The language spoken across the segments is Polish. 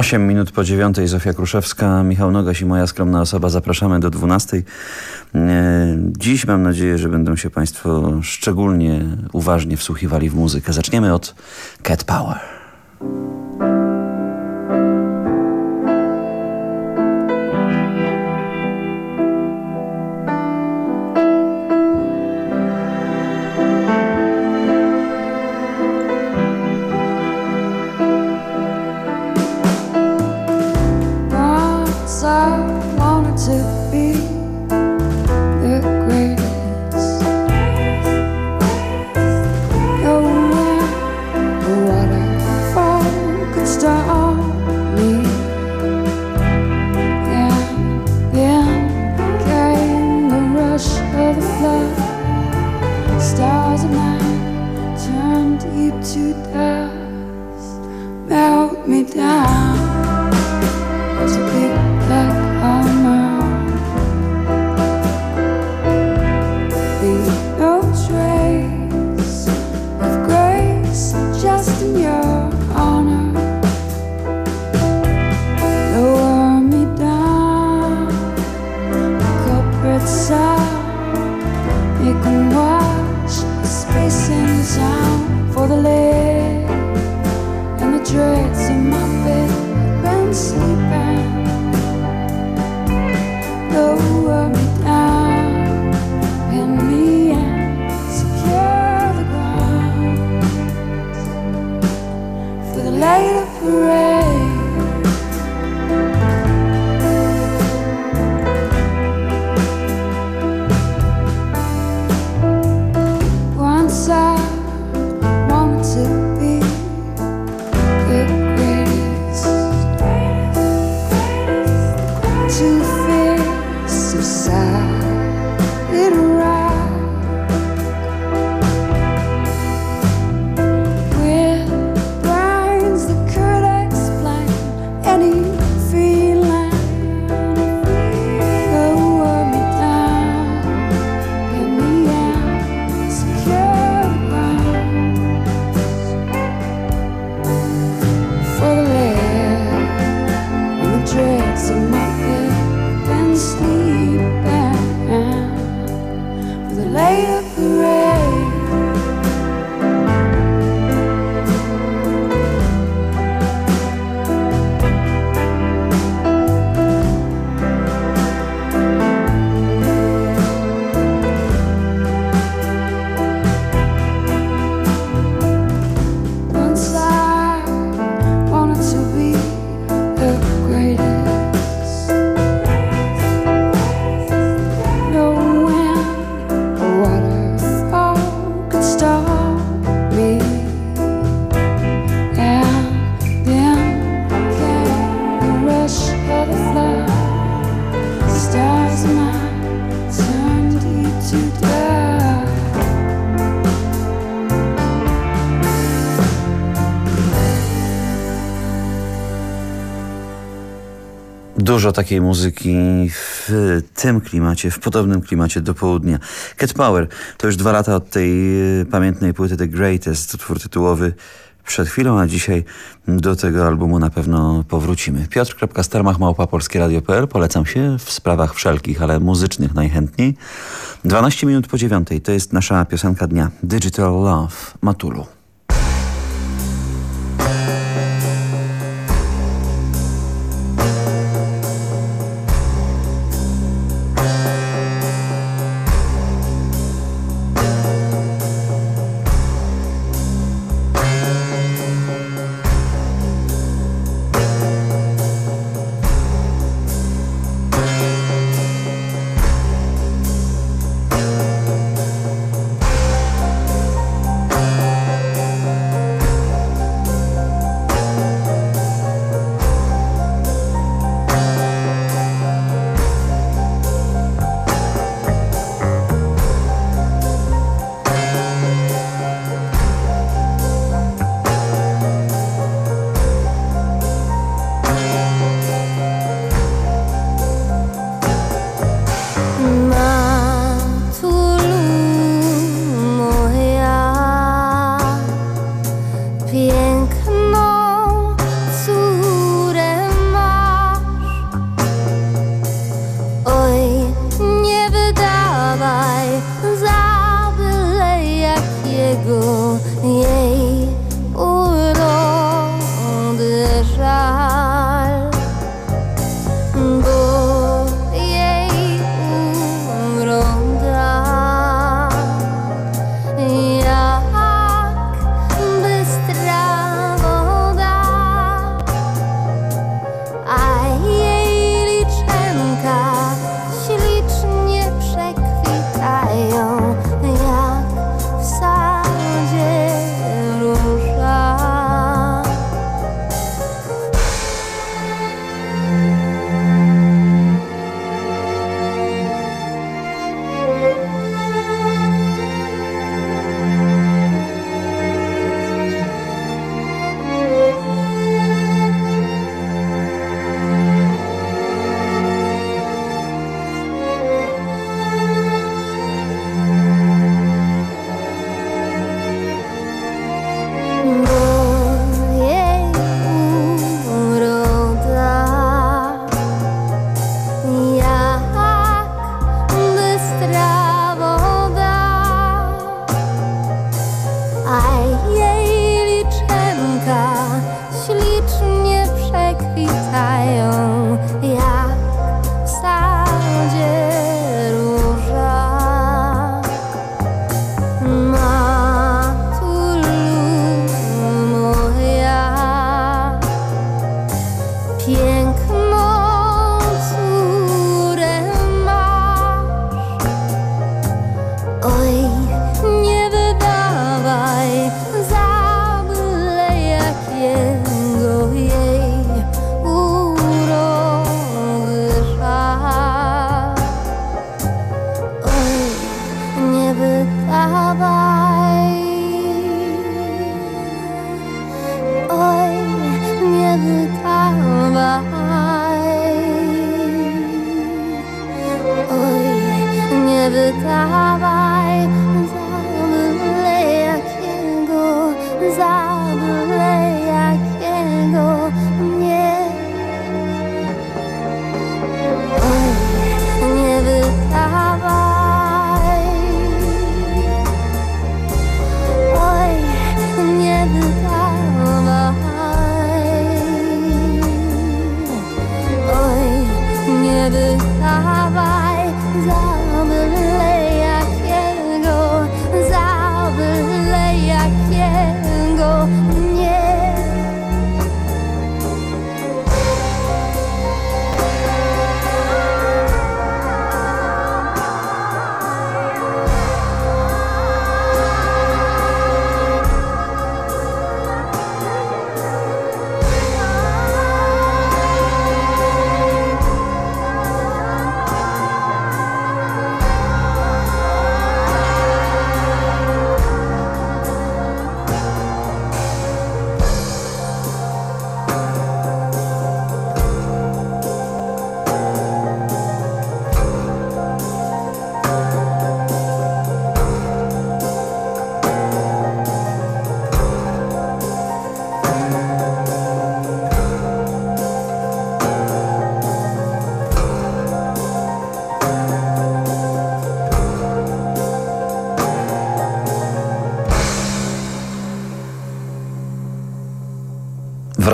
8 minut po dziewiątej Zofia Kruszewska, Michał Nogaś i moja skromna osoba. Zapraszamy do 12. E, dziś mam nadzieję, że będą się Państwo szczególnie uważnie wsłuchiwali w muzykę. Zaczniemy od Cat Power. Dużo takiej muzyki w tym klimacie, w podobnym klimacie do południa. Cat Power to już dwa lata od tej e, pamiętnej płyty The Greatest, utwór tytułowy przed chwilą, a dzisiaj do tego albumu na pewno powrócimy. Piotr.starmach małpa polskieradio.pl Polecam się w sprawach wszelkich, ale muzycznych najchętniej. 12 minut po dziewiątej to jest nasza piosenka dnia Digital Love Matulu.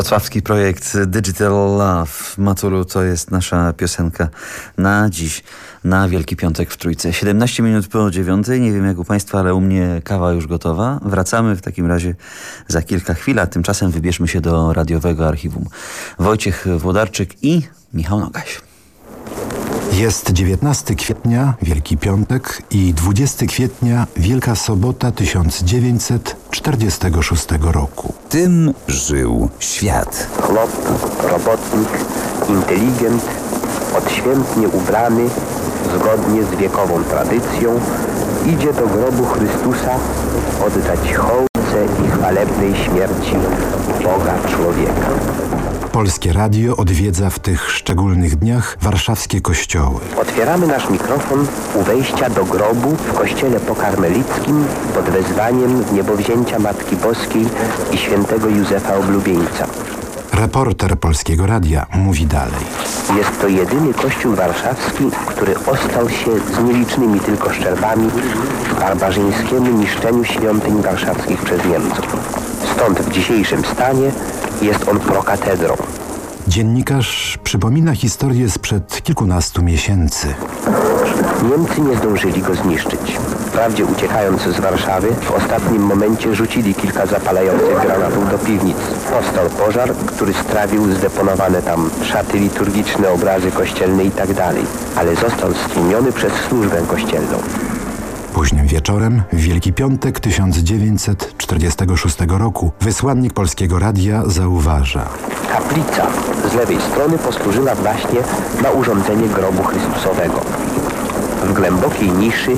Wrocławski projekt Digital Love. Matulu to jest nasza piosenka na dziś, na Wielki Piątek w Trójce. 17 minut po dziewiątej. Nie wiem jak u Państwa, ale u mnie kawa już gotowa. Wracamy w takim razie za kilka chwil, a tymczasem wybierzmy się do radiowego archiwum. Wojciech Włodarczyk i Michał Nogaś. Jest 19 kwietnia, Wielki Piątek i 20 kwietnia, Wielka Sobota 1946 roku. Tym żył świat. Chłop, robotnik, inteligent, odświętnie ubrany, zgodnie z wiekową tradycją, idzie do grobu Chrystusa oddać i chwalebnej śmierci Boga człowieka. Polskie Radio odwiedza w tych szczególnych dniach warszawskie kościoły. Otwieramy nasz mikrofon u wejścia do grobu w kościele pokarmelickim pod wezwaniem niebowzięcia Matki Boskiej i świętego Józefa Oblubieńca. Reporter Polskiego Radia mówi dalej. Jest to jedyny kościół warszawski, który ostał się z nielicznymi tylko szczerbami barbarzyńskiemu niszczeniu świątyń warszawskich przez Niemców. Stąd w dzisiejszym stanie jest on prokatedrą. Dziennikarz przypomina historię sprzed kilkunastu miesięcy. Niemcy nie zdążyli go zniszczyć. Wprawdzie uciekając z Warszawy, w ostatnim momencie rzucili kilka zapalających granatów do piwnic. Powstał pożar, który strawił zdeponowane tam szaty liturgiczne, obrazy kościelne itd., tak ale został stłumiony przez służbę kościelną. Późnym wieczorem, w Wielki Piątek 1946 roku, wysłannik Polskiego Radia zauważa. Kaplica z lewej strony posłużyła właśnie na urządzenie grobu Chrystusowego. W głębokiej niszy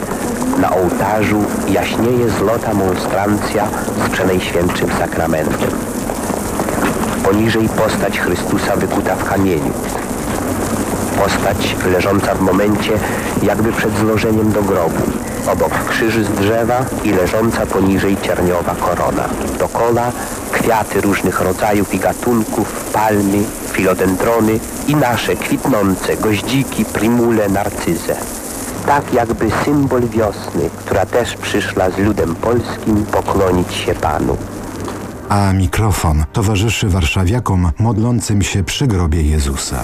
na ołtarzu jaśnieje zlota monstrancja z przenajświętszym sakramentem. Poniżej postać Chrystusa wykuta w kamieniu. Postać leżąca w momencie jakby przed złożeniem do grobu. Obok krzyż z drzewa i leżąca poniżej cierniowa korona. Dokola kwiaty różnych rodzajów i gatunków, palmy, filodendrony i nasze kwitnące goździki, primule, narcyze. Tak jakby symbol wiosny, która też przyszła z ludem polskim poklonić się Panu. A mikrofon towarzyszy warszawiakom modlącym się przy grobie Jezusa.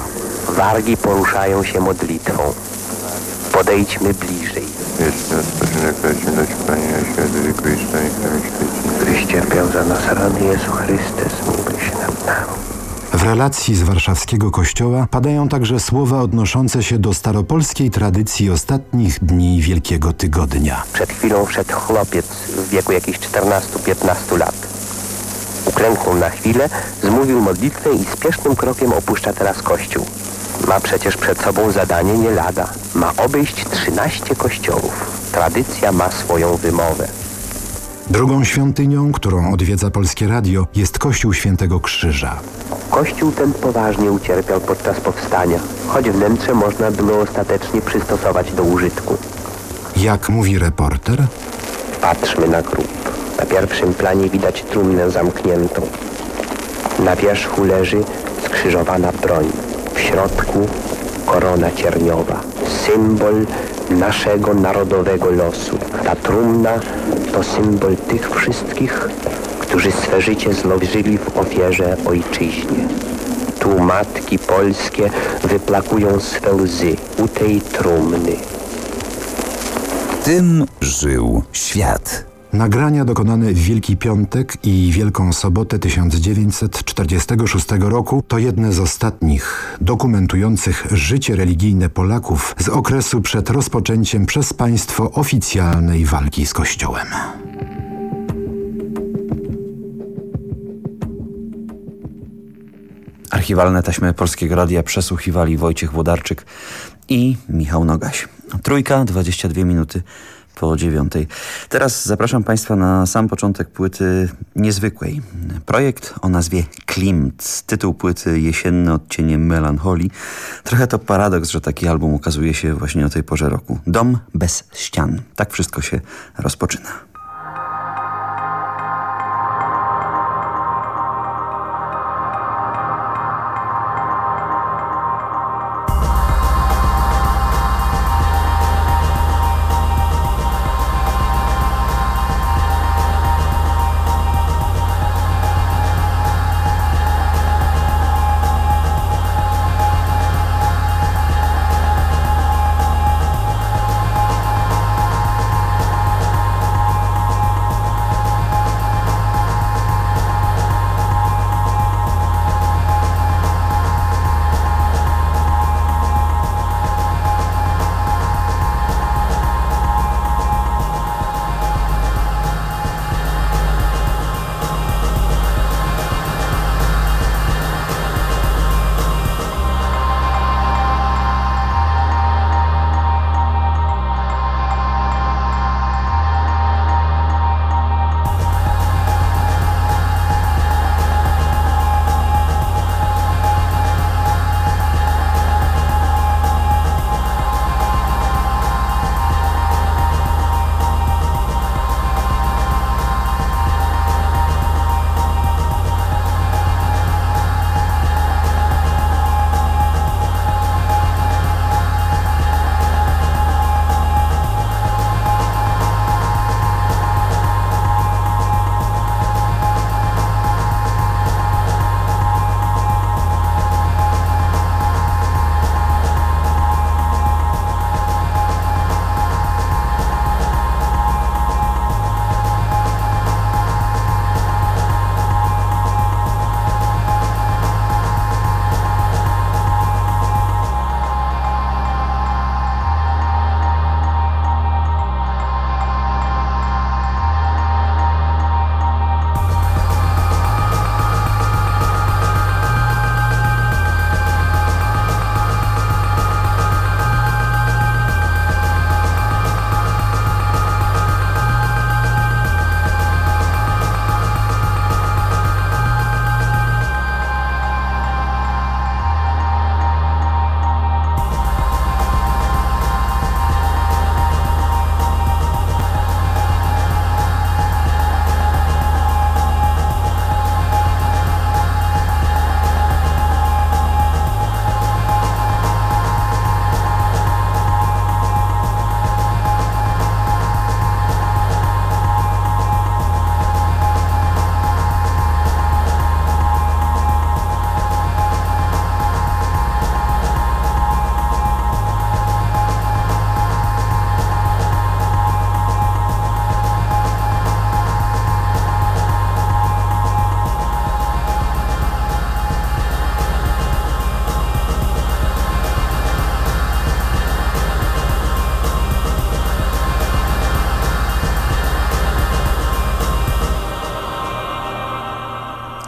Wargi poruszają się modlitwą. Podejdźmy bliżej. Któryś cierpiał za nas rany Jezu Chryste, zmiłuj się nad nami. W relacji z warszawskiego kościoła padają także słowa odnoszące się do staropolskiej tradycji ostatnich dni Wielkiego Tygodnia. Przed chwilą wszedł chłopiec w wieku jakichś 14-15 lat. Uklęknął na chwilę, zmówił modlitwę i spiesznym krokiem opuszcza teraz kościół. Ma przecież przed sobą zadanie nie lada. Ma obejść 13 kościołów. Tradycja ma swoją wymowę. Drugą świątynią, którą odwiedza Polskie Radio, jest Kościół Świętego Krzyża. Kościół ten poważnie ucierpiał podczas powstania, choć wnętrze można było ostatecznie przystosować do użytku. Jak mówi reporter, Patrzmy na grób. Na pierwszym planie widać trumnę zamkniętą. Na wierzchu leży skrzyżowana broń. W środku korona cierniowa. Symbol naszego narodowego losu. Ta trumna to symbol tych wszystkich, którzy swe życie złożyli w ofierze ojczyźnie. Tu matki polskie wyplakują swe łzy u tej trumny. Tym żył świat. Nagrania dokonane w Wielki Piątek i Wielką Sobotę 1946 roku to jedne z ostatnich dokumentujących życie religijne Polaków z okresu przed rozpoczęciem przez państwo oficjalnej walki z Kościołem. Archiwalne taśmy Polskiego Radia przesłuchiwali Wojciech Włodarczyk i Michał Nogaś. Trójka, 22 minuty po dziewiątej. Teraz zapraszam Państwa na sam początek płyty niezwykłej. Projekt o nazwie Klimt. Tytuł płyty Jesienne odcienie melancholii. Trochę to paradoks, że taki album ukazuje się właśnie o tej porze roku. Dom bez ścian. Tak wszystko się rozpoczyna.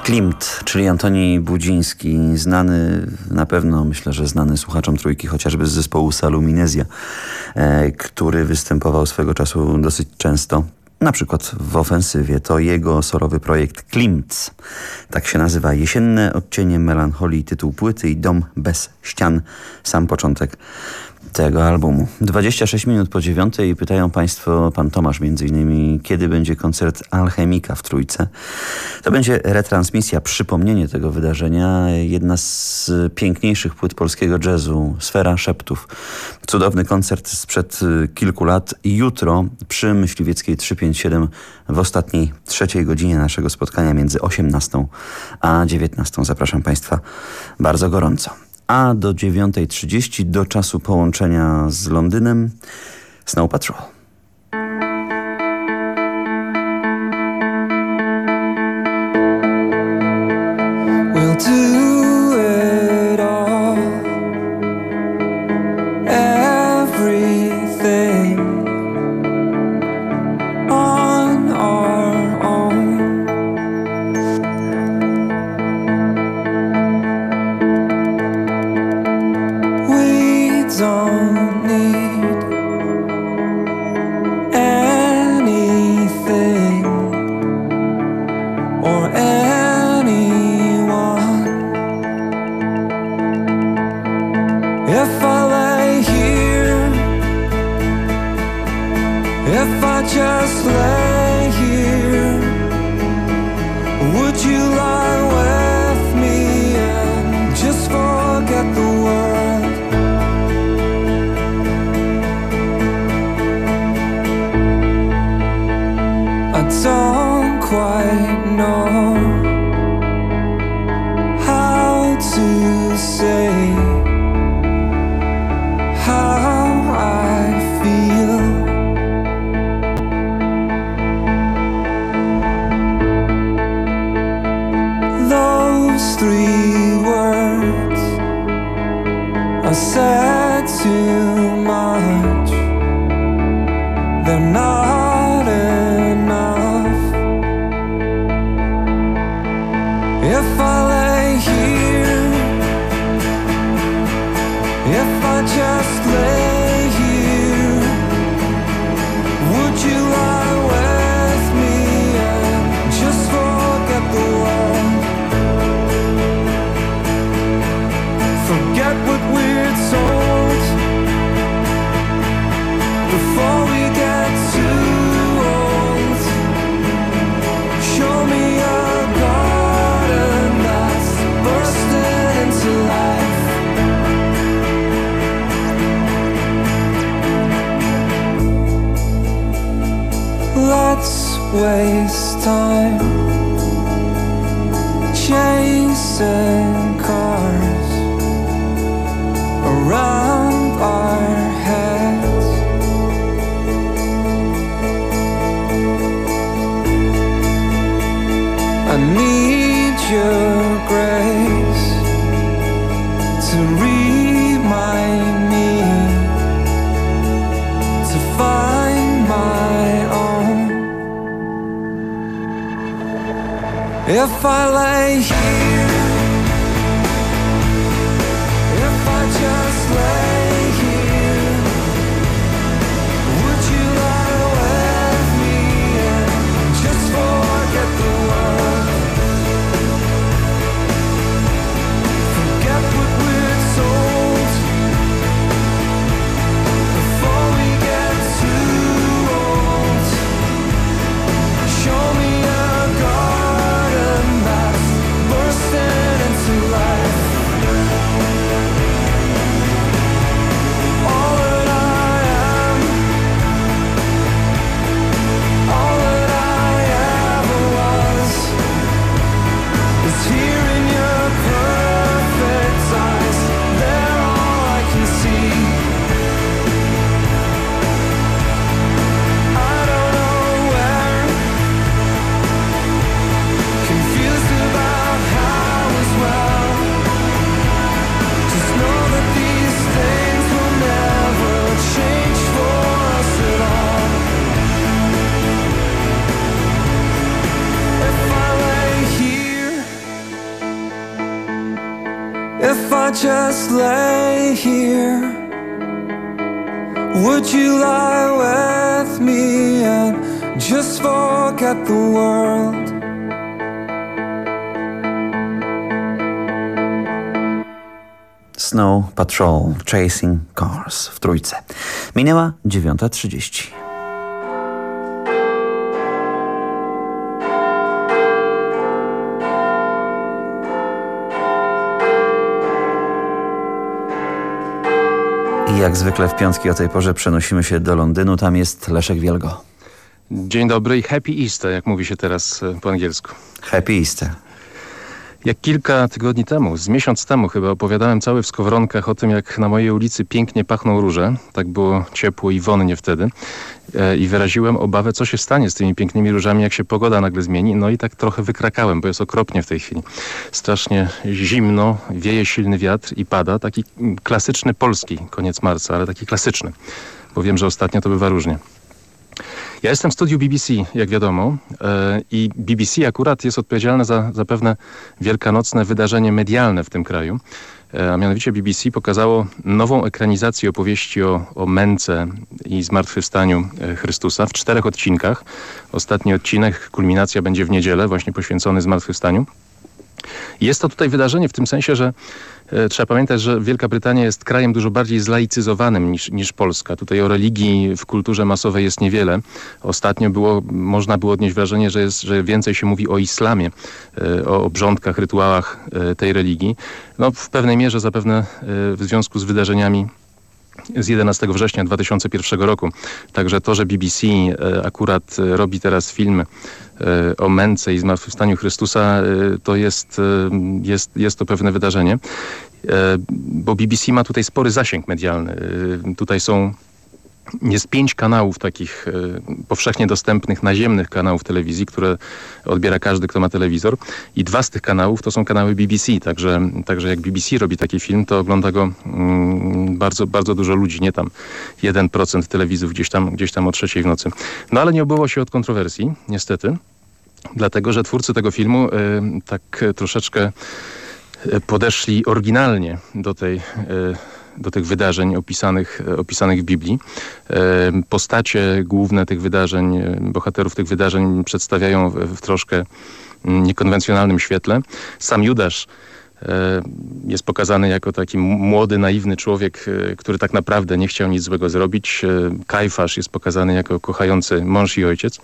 Klimt, czyli Antoni Budziński, znany na pewno, myślę, że znany słuchaczom trójki, chociażby z zespołu Saluminezja, e, który występował swego czasu dosyć często na przykład w ofensywie. To jego solowy projekt Klimt. Tak się nazywa. Jesienne odcienie melancholii, tytuł płyty i dom bez ścian. Sam początek tego albumu. 26 minut po dziewiątej pytają Państwo, pan Tomasz między innymi, kiedy będzie koncert Alchemika w Trójce. To będzie retransmisja, przypomnienie tego wydarzenia. Jedna z piękniejszych płyt polskiego jazzu, Sfera Szeptów. Cudowny koncert sprzed kilku lat. Jutro przy Myśliwieckiej 357 w ostatniej trzeciej godzinie naszego spotkania między 18 a 19. Zapraszam Państwa bardzo gorąco a do 9.30 do czasu połączenia z Londynem Snow Patrol. not Patrol Chasing Cars w trójce. Minęła 9.30. I jak zwykle w piątki o tej porze przenosimy się do Londynu. Tam jest Leszek Wielgo. Dzień dobry i happy Easter, jak mówi się teraz e, po angielsku. Happy Easter. Jak kilka tygodni temu, z miesiąc temu chyba, opowiadałem cały w skowronkach o tym, jak na mojej ulicy pięknie pachną róże. Tak było ciepło i wonnie wtedy. E, I wyraziłem obawę, co się stanie z tymi pięknymi różami, jak się pogoda nagle zmieni. No i tak trochę wykrakałem, bo jest okropnie w tej chwili. Strasznie zimno, wieje silny wiatr i pada. Taki klasyczny polski koniec marca, ale taki klasyczny. Bo wiem, że ostatnio to bywa różnie. Ja jestem w studiu BBC, jak wiadomo, e, i BBC akurat jest odpowiedzialne za, za pewne wielkanocne wydarzenie medialne w tym kraju. E, a mianowicie BBC pokazało nową ekranizację opowieści o, o męce i zmartwychwstaniu e, Chrystusa w czterech odcinkach. Ostatni odcinek, kulminacja będzie w niedzielę, właśnie poświęcony zmartwychwstaniu. Jest to tutaj wydarzenie w tym sensie, że e, trzeba pamiętać, że Wielka Brytania jest krajem dużo bardziej zlaicyzowanym niż, niż Polska. Tutaj o religii w kulturze masowej jest niewiele. Ostatnio było, można było odnieść wrażenie, że, jest, że więcej się mówi o islamie, e, o obrządkach, rytuałach e, tej religii. No, w pewnej mierze zapewne w związku z wydarzeniami z 11 września 2001 roku. Także to, że BBC akurat robi teraz film E, o męce i zmartwychwstaniu Chrystusa, e, to jest, e, jest, jest to pewne wydarzenie. Bo BBC ma tutaj spory zasięg medialny. Tutaj są jest pięć kanałów takich powszechnie dostępnych, naziemnych kanałów telewizji, które odbiera każdy, kto ma telewizor. I dwa z tych kanałów to są kanały BBC. Także, także jak BBC robi taki film, to ogląda go mm, bardzo, bardzo dużo ludzi, nie tam 1% telewizów gdzieś tam, gdzieś tam o trzeciej w nocy. No ale nie obyło się od kontrowersji, niestety. Dlatego, że twórcy tego filmu y, tak troszeczkę y, podeszli oryginalnie do tej y, do tych wydarzeń opisanych, opisanych w Biblii. Postacie główne tych wydarzeń, bohaterów tych wydarzeń przedstawiają w, troszkę niekonwencjonalnym świetle. Sam Judasz jest pokazany jako taki młody, naiwny człowiek, który tak naprawdę nie chciał nic złego zrobić. Kajfasz jest pokazany jako kochający mąż i ojciec.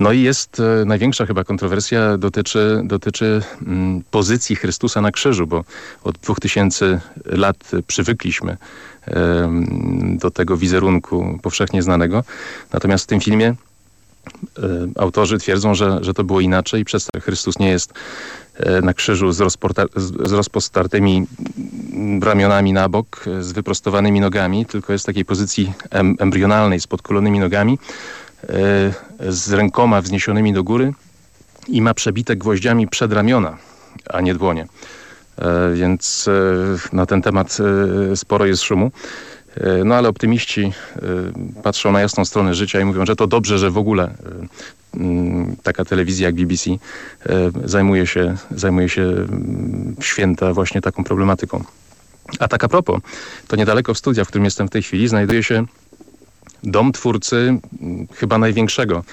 No i jest e, największa chyba kontrowersja dotyczy, dotyczy mm, pozycji Chrystusa na krzyżu, bo od dwóch tysięcy lat przywykliśmy e, do tego wizerunku powszechnie znanego. Natomiast w tym filmie e, autorzy twierdzą, że, że to było inaczej i przez to Chrystus nie jest e, na krzyżu z, z rozpostartymi ramionami na bok, z wyprostowanymi nogami, tylko jest w takiej pozycji em embrionalnej z podkulonymi nogami, E, z rękoma wzniesionymi do góry i ma przebite gwoździami przedramiona, a nie dłonie. E, więc e, na ten temat sporo jest szumu. No ale optymiści patrzą na jasną stronę życia i mówią, że to dobrze, że w ogóle taka telewizja jak BBC zajmuje się, zajmuje się święta właśnie taką problematyką. A tak a propos, to niedaleko w studia, w którym jestem w tej chwili, znajduje się dom twórcy chyba największego,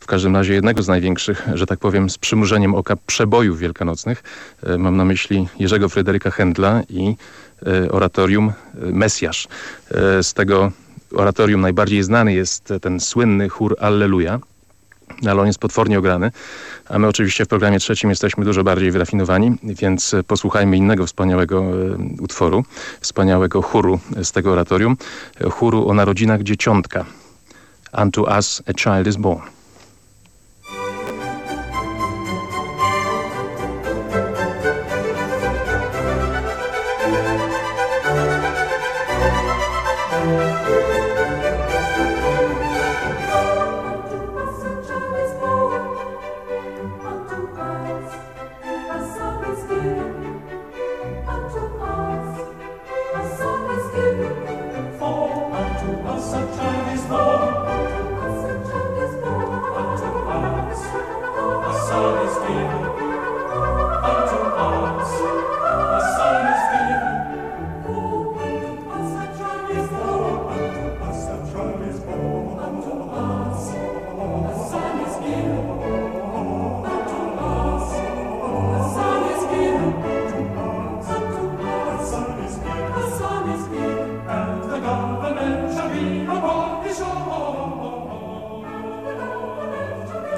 w każdym razie jednego z największych, że tak powiem, z przymurzeniem oka przebojów wielkanocnych. E, mam na myśli Jerzego Fryderyka Händla i e, oratorium e, Mesjasz. Z tego oratorium najbardziej znany jest ten słynny chór Alleluja, ale on jest potwornie ograny. A my oczywiście w programie trzecim jesteśmy dużo bardziej wyrafinowani, więc posłuchajmy innego wspaniałego e, utworu, wspaniałego chóru z tego oratorium, chóru o narodzinach dzieciątka. Unto us a child is born.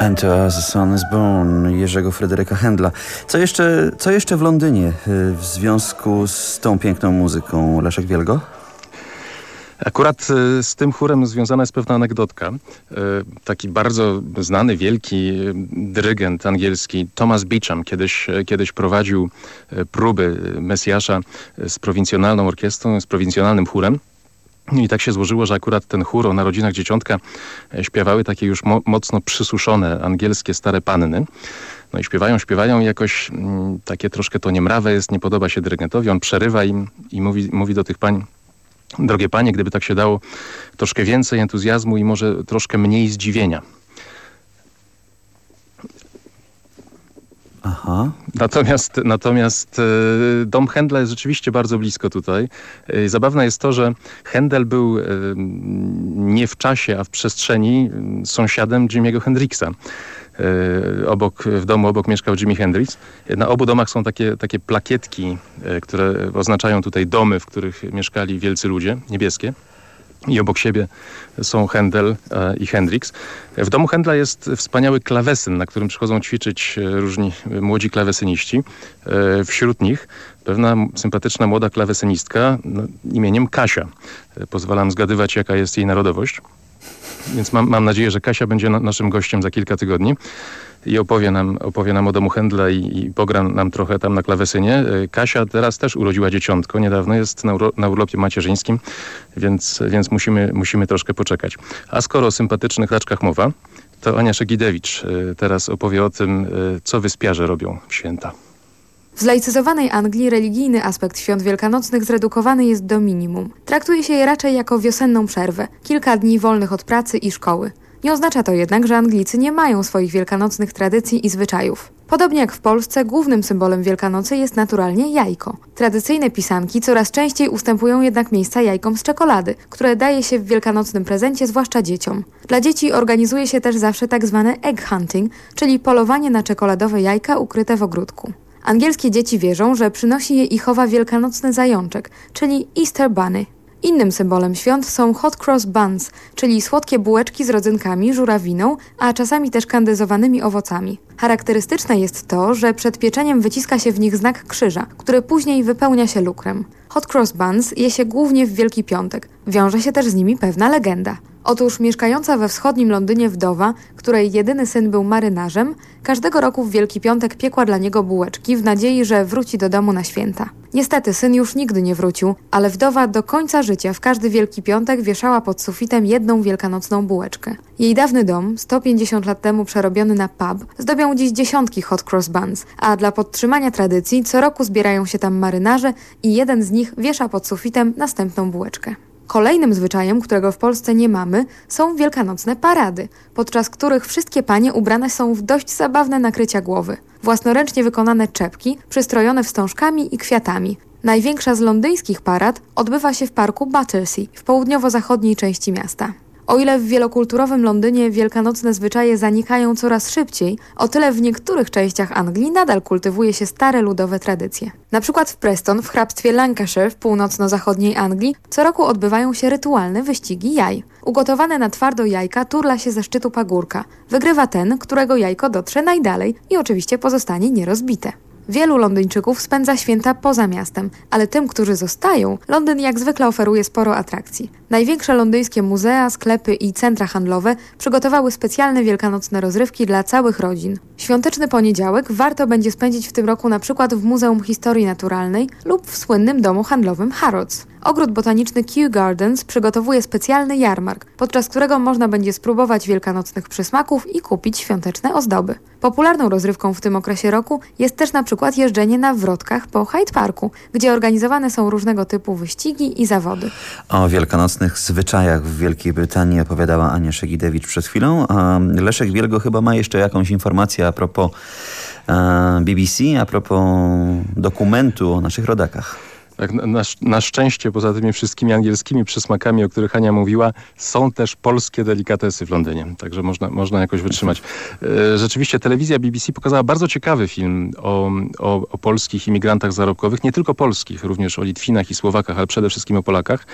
As the sun is born Jerzego Fryderyka Händla. Co jeszcze, co jeszcze w Londynie y, w związku z tą piękną muzyką Leszek Wielgo? Akurat y, z tym chórem związana jest pewna anegdotka. Y, taki bardzo znany, wielki dyrygent angielski Thomas Beecham kiedyś, kiedyś prowadził próby Mesjasza z prowincjonalną orkiestrą, z prowincjonalnym chórem. I tak się złożyło, że akurat ten chór o narodzinach dzieciątka e, śpiewały takie już mo mocno przysuszone angielskie stare panny. No i śpiewają, śpiewają i jakoś mm, takie troszkę to niemrawe jest, nie podoba się dyrygentowi. On przerywa im i mówi, mówi do tych pań, drogie panie, gdyby tak się dało, troszkę więcej entuzjazmu i może troszkę mniej zdziwienia. Aha. Natomiast, natomiast e, dom Händla jest rzeczywiście bardzo blisko tutaj. E, zabawne jest to, że Händel był e, nie w czasie, a w przestrzeni sąsiadem Jimmy'ego Hendrixa. Obok, w domu obok mieszkał Jimi Hendrix. Na obu domach są takie, takie plakietki, które oznaczają tutaj domy, w których mieszkali wielcy ludzie, niebieskie i obok siebie są Händel e, i Hendrix. W domu Händla jest wspaniały klawesyn, na którym przychodzą ćwiczyć e, różni e, młodzi klawesyniści. Wśród nich pewna sympatyczna młoda klawesynistka no, imieniem Kasia. Pozwalam zgadywać, jaka jest jej narodowość. Więc mam, mam nadzieję, że Kasia będzie na, naszym gościem za kilka tygodni i opowie nam, opowie nam o domu Händla i, i pogra nam trochę tam na klawesynie. E, Kasia teraz też urodziła dzieciątko, niedawno jest na, na urlopie macierzyńskim, więc, więc musimy, musimy troszkę poczekać. A skoro o sympatycznych raczkach mowa, to Ania Szegidewicz e, teraz opowie o tym, e, co wyspiarze robią w święta. W zlaicyzowanej Anglii religijny aspekt świąt wielkanocnych zredukowany jest do minimum. Traktuje się je raczej jako wiosenną przerwę, kilka dni wolnych od pracy i szkoły. Nie oznacza to jednak, że Anglicy nie mają swoich wielkanocnych tradycji i zwyczajów. Podobnie jak w Polsce, głównym symbolem Wielkanocy jest naturalnie jajko. Tradycyjne pisanki coraz częściej ustępują jednak miejsca jajkom z czekolady, które daje się w wielkanocnym prezencie zwłaszcza dzieciom. Dla dzieci organizuje się też zawsze tak zwane egg hunting, czyli polowanie na czekoladowe jajka ukryte w ogródku. Angielskie dzieci wierzą, że przynosi je i chowa wielkanocny zajączek, czyli Easter Bunny. Innym symbolem świąt są hot cross buns, czyli słodkie bułeczki z rodzynkami, żurawiną, a czasami też kandyzowanymi owocami. Charakterystyczne jest to, że przed pieczeniem wyciska się w nich znak krzyża, który później wypełnia się lukrem. Hot cross buns je się głównie w Wielki Piątek. Wiąże się też z nimi pewna legenda. Otóż mieszkająca we wschodnim Londynie wdowa, której jedyny syn był marynarzem, każdego roku w Wielki Piątek piekła dla niego bułeczki w nadziei, że wróci do domu na święta. Niestety syn już nigdy nie wrócił, ale wdowa do końca życia w każdy Wielki Piątek wieszała pod sufitem jedną wielkanocną bułeczkę. Jej dawny dom, 150 lat temu przerobiony na pub, zdobią dziś dziesiątki hot cross buns, a dla podtrzymania tradycji co roku zbierają się tam marynarze i jeden z nich wiesza pod sufitem następną bułeczkę. Kolejnym zwyczajem, którego w Polsce nie mamy, są wielkanocne parady, podczas których wszystkie panie ubrane są w dość zabawne nakrycia głowy. Własnoręcznie wykonane czepki, przystrojone wstążkami i kwiatami. Największa z londyńskich parad odbywa się w parku Battersea w południowo-zachodniej części miasta. O ile w wielokulturowym Londynie wielkanocne zwyczaje zanikają coraz szybciej, o tyle w niektórych częściach Anglii nadal kultywuje się stare ludowe tradycje. Na przykład w Preston w hrabstwie Lancashire w północno-zachodniej Anglii co roku odbywają się rytualne wyścigi jaj. Ugotowane na twardo jajka turla się ze szczytu pagórka. Wygrywa ten, którego jajko dotrze najdalej i oczywiście pozostanie nierozbite. Wielu Londyńczyków spędza święta poza miastem, ale tym, którzy zostają, Londyn jak zwykle oferuje sporo atrakcji. Największe londyńskie muzea, sklepy i centra handlowe przygotowały specjalne wielkanocne rozrywki dla całych rodzin. Świąteczny poniedziałek warto będzie spędzić w tym roku na przykład w Muzeum Historii Naturalnej lub w słynnym domu handlowym Harrods. Ogród botaniczny Kew Gardens przygotowuje specjalny jarmark, podczas którego można będzie spróbować wielkanocnych przysmaków i kupić świąteczne ozdoby. Popularną rozrywką w tym okresie roku jest też na przykład jeżdżenie na wrotkach po Hyde Parku, gdzie organizowane są różnego typu wyścigi i zawody. O wielkanocnych zwyczajach w Wielkiej Brytanii opowiadała Ania Szegidewicz przed chwilą, a Leszek Wielgo chyba ma jeszcze jakąś informację a propos e, BBC, a propos dokumentu o naszych rodakach. Tak, na, na, szczęście poza tymi wszystkimi angielskimi przysmakami, o których Ania mówiła, są też polskie delikatesy w Londynie, także można, można jakoś wytrzymać. E, rzeczywiście telewizja BBC pokazała bardzo ciekawy film o, o, o polskich imigrantach zarobkowych, nie tylko polskich, również o Litwinach i Słowakach, ale przede wszystkim o Polakach.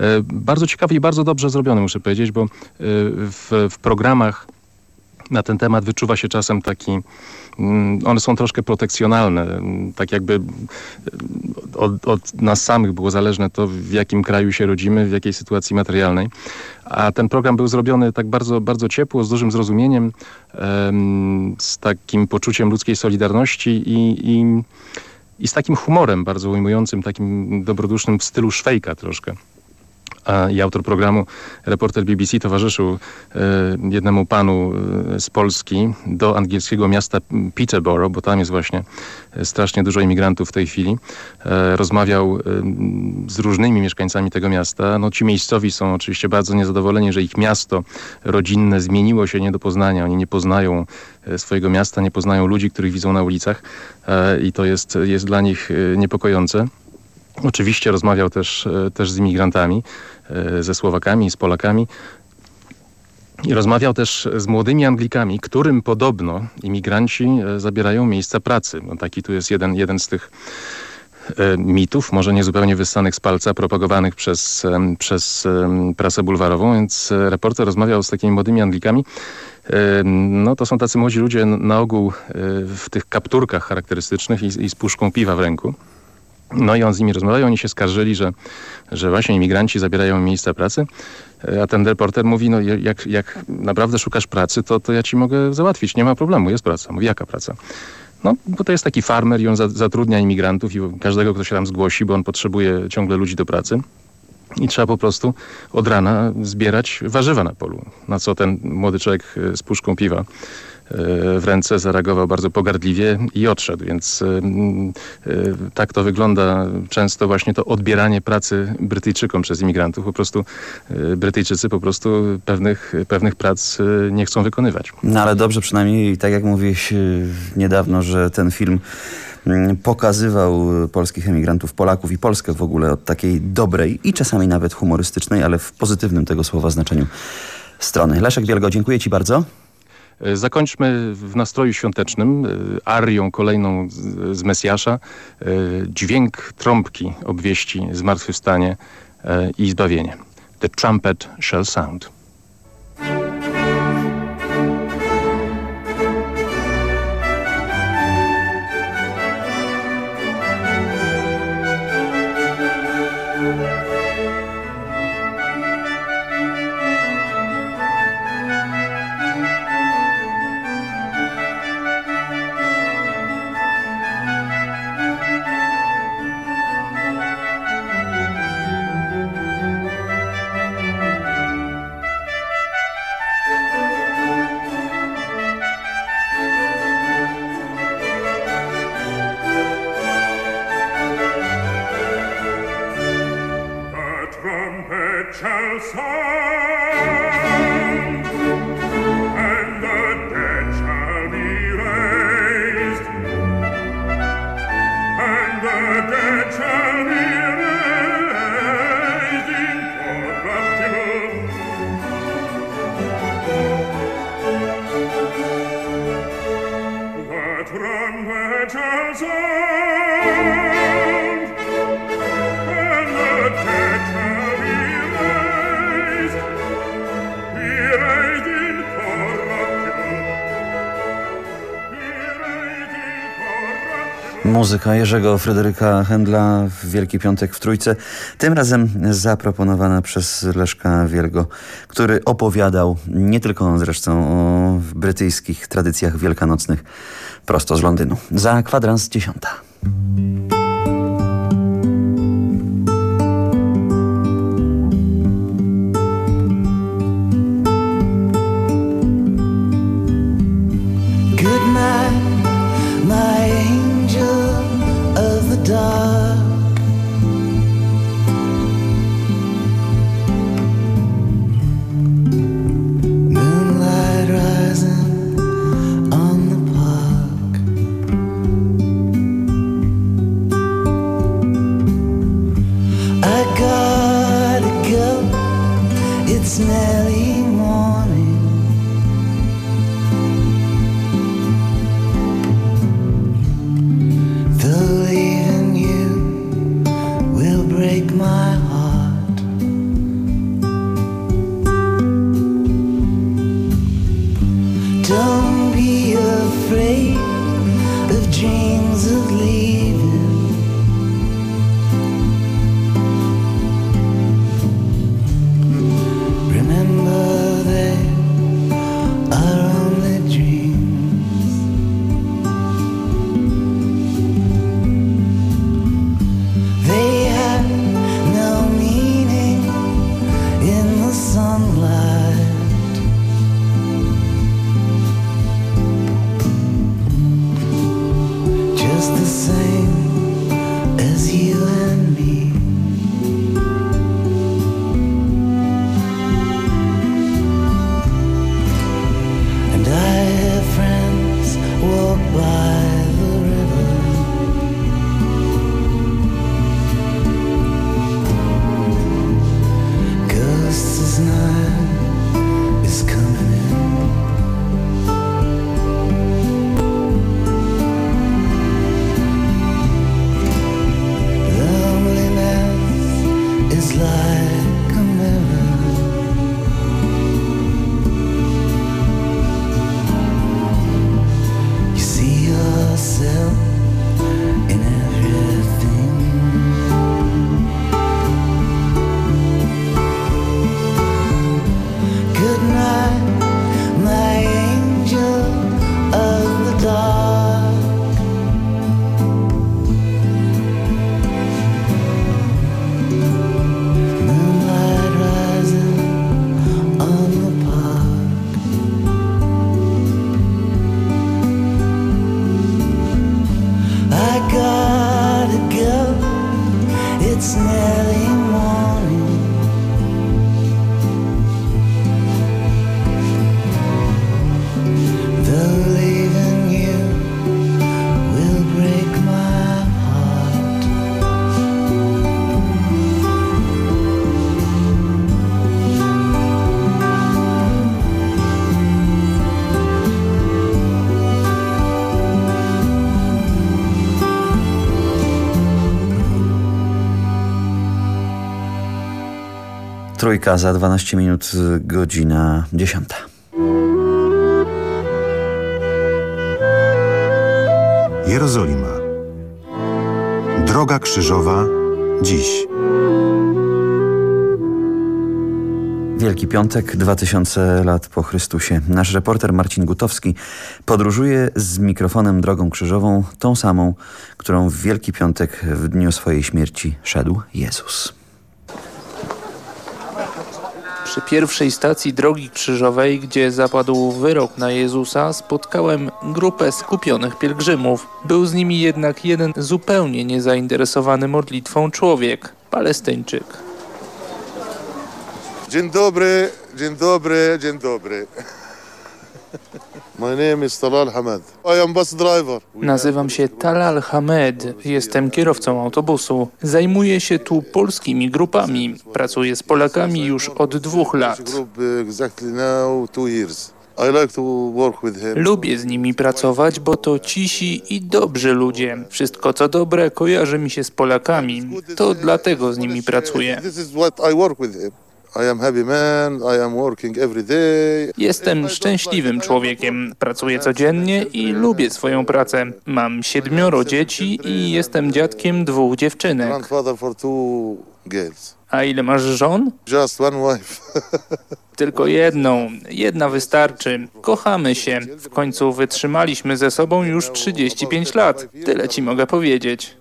E, bardzo ciekawy i bardzo dobrze zrobiony, muszę powiedzieć, bo e, w, w programach na ten temat wyczuwa się czasem taki, mm, one są troszkę protekcjonalne, mm, tak jakby mm, od, od, nas samych było zależne to, w jakim kraju się rodzimy, w jakiej sytuacji materialnej. A ten program był zrobiony tak bardzo, bardzo ciepło, z dużym zrozumieniem, z takim poczuciem ludzkiej solidarności i, i, i z takim humorem bardzo ujmującym, takim dobrodusznym w stylu Szwejka troszkę i autor programu, reporter BBC, towarzyszył e, jednemu panu e, z Polski do angielskiego miasta Peterborough, bo tam jest właśnie e, strasznie dużo imigrantów w tej chwili. Rozmawiał z różnymi mieszkańcami tego miasta. No, ci miejscowi są oczywiście bardzo niezadowoleni, że ich miasto rodzinne zmieniło się nie do poznania. Oni nie poznają swojego miasta, nie poznają ludzi, których widzą na ulicach i to jest, jest dla nich niepokojące. Oczywiście rozmawiał też, e, też z imigrantami, e, ze Słowakami, z Polakami. I rozmawiał też z młodymi Anglikami, którym podobno imigranci e, zabierają miejsca pracy. No taki tu jest jeden, jeden z tych mitów, może niezupełnie wyssanych z palca, propagowanych przez, przez prasę bulwarową, więc reporter rozmawiał z takimi młodymi Anglikami. No to są tacy młodzi ludzie na ogół w tych kapturkach charakterystycznych i, i z puszką piwa w ręku. No i on z nimi rozmawiał, oni się skarżyli, że, że właśnie imigranci zabierają miejsca pracy, a ten reporter mówi, no jak, jak naprawdę szukasz pracy, to, to ja ci mogę załatwić, nie ma problemu, jest praca. Mówi, jaka praca? No, bo to jest taki farmer i on zatrudnia imigrantów i każdego, kto się tam zgłosi, bo on potrzebuje ciągle ludzi do pracy. I trzeba po prostu od rana zbierać warzywa na polu. Na co ten młody człowiek z puszką piwa E, w ręce, zareagował bardzo pogardliwie i odszedł. Więc e, e, tak to wygląda często właśnie to odbieranie pracy Brytyjczykom przez imigrantów. Po prostu Brytyjczycy po prostu pewnych, pewnych prac nie chcą wykonywać. No ale dobrze przynajmniej, tak jak mówiłeś niedawno, że ten film mm, pokazywał polskich emigrantów, Polaków i Polskę w ogóle od takiej dobrej i czasami nawet humorystycznej, ale w pozytywnym tego słowa znaczeniu strony. Leszek Wielgo, dziękuję Ci bardzo. E, zakończmy w nastroju świątecznym e, arią kolejną z Mesjasza. E, dźwięk trąbki obwieści zmartwychwstanie i zbawienie. The trumpet shall sound. Muzyka Jerzego Fryderyka Händla w Wielki Piątek w Trójce. Tym razem zaproponowana przez Leszka Wielgo, który opowiadał nie tylko zresztą o brytyjskich tradycjach wielkanocnych prosto z Londynu. Za kwadrans dziesiąta. gotta go. It's Nelly. Trójka za 12 minut, godzina 10. Jerozolima. Droga krzyżowa dziś. Wielki Piątek, 2000 lat po Chrystusie. Nasz reporter Marcin Gutowski podróżuje z mikrofonem drogą krzyżową, tą samą, którą w Wielki Piątek w dniu swojej śmierci szedł Jezus. Przy pierwszej stacji Drogi Krzyżowej, gdzie zapadł wyrok na Jezusa, spotkałem grupę skupionych pielgrzymów. Był z nimi jednak jeden zupełnie niezainteresowany modlitwą człowiek, Palestyńczyk. Dzień dobry, dzień dobry, dzień dobry. My name is Talal Hamad. I am bus driver. Nazywam się Talal Hamed, jestem kierowcą autobusu. Zajmuję się tu polskimi grupami. Pracuję z Polakami już od dwóch lat. Lubię z nimi pracować, bo to cisi i dobrzy ludzie. Wszystko co dobre kojarzy mi się z Polakami. To dlatego z nimi pracuję. Jestem szczęśliwym człowiekiem. Pracuję codziennie i lubię swoją pracę. Mam siedmioro dzieci i jestem dziadkiem dwóch dziewczynek. A ile masz żon? Tylko jedną. Jedna wystarczy. Kochamy się. W końcu wytrzymaliśmy ze sobą już 35 lat. Tyle ci mogę powiedzieć.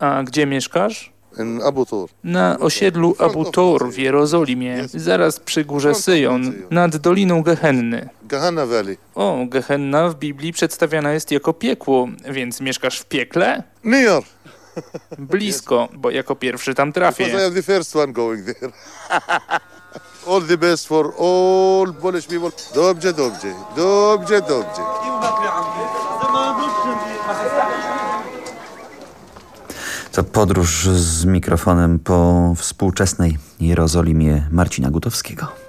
A gdzie mieszkasz? Na osiedlu Abu Tor w Jerozolimie, zaraz przy górze Syjon, nad Doliną Gehenny. O, Gehenna w Biblii przedstawiana jest jako piekło, więc mieszkasz w piekle? Blisko, bo jako pierwszy tam Because I trafię. am the first one going there. all the best for all Polish people. Dobrze, dobrze. Dobrze, dobrze. To podróż z mikrofonem po współczesnej Jerozolimie Marcina Gutowskiego.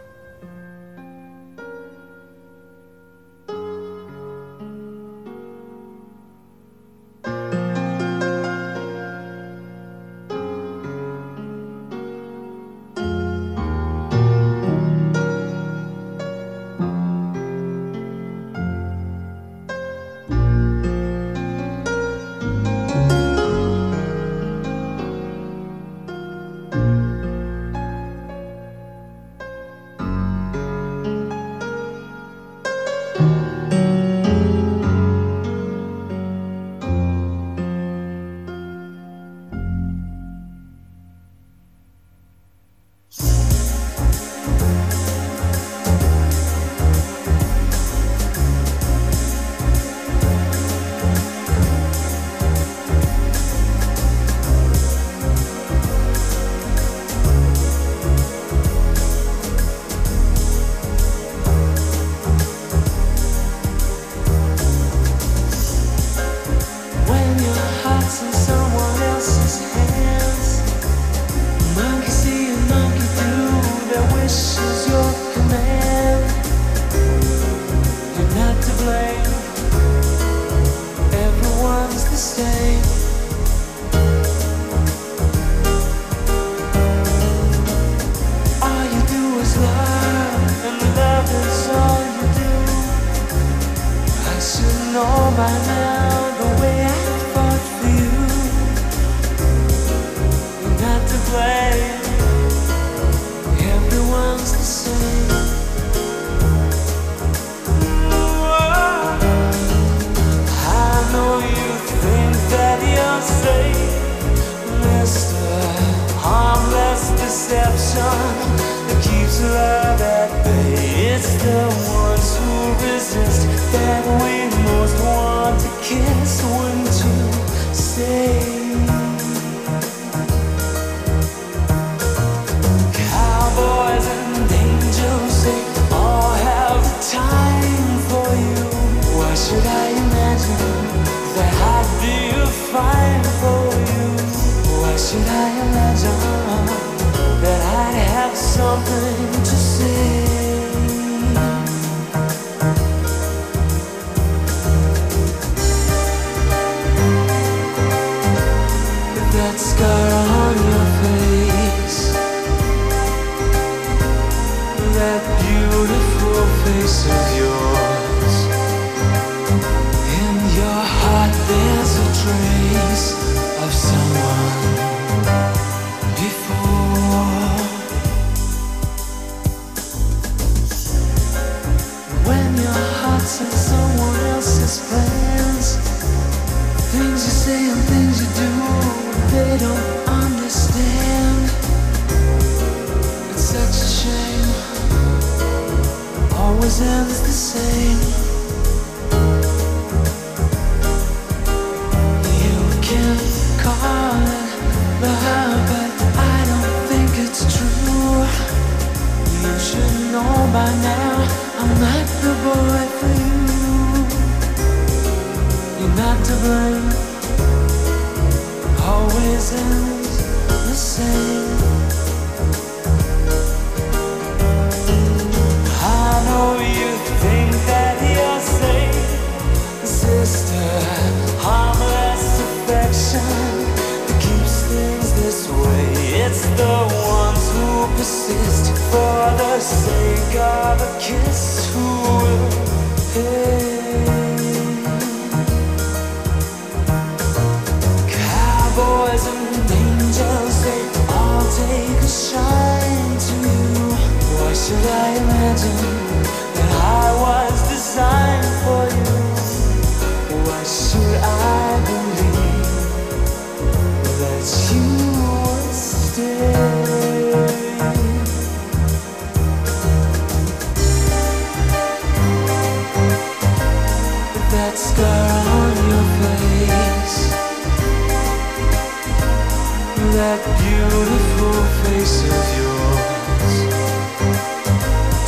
that scar on your face, that beautiful face of yours.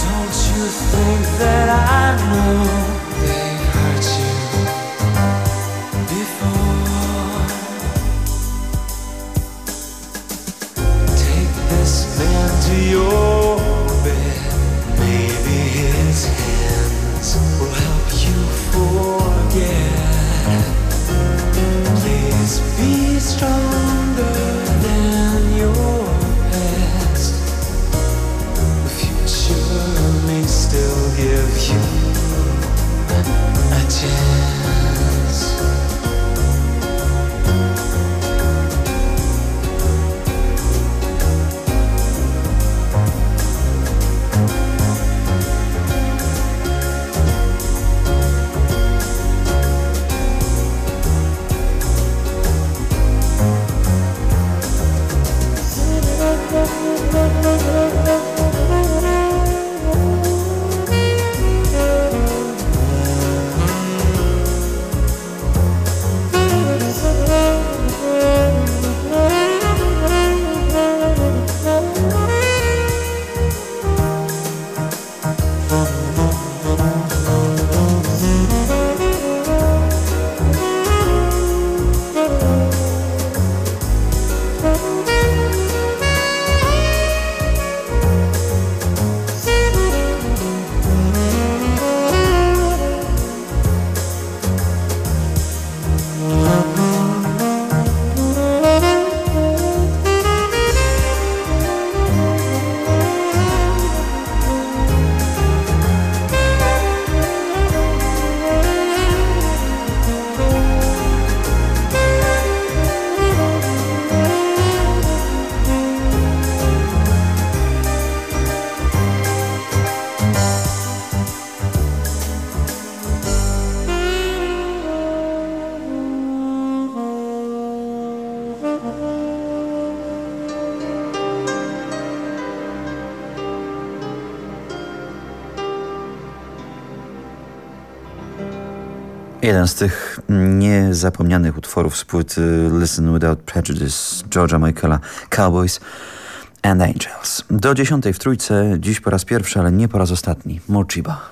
Don't you think that I know? Jeden z tych niezapomnianych utworów z płyty Listen Without Prejudice George'a Michaela Cowboys and Angels. Do dziesiątej w trójce, dziś po raz pierwszy, ale nie po raz ostatni. Mochiba.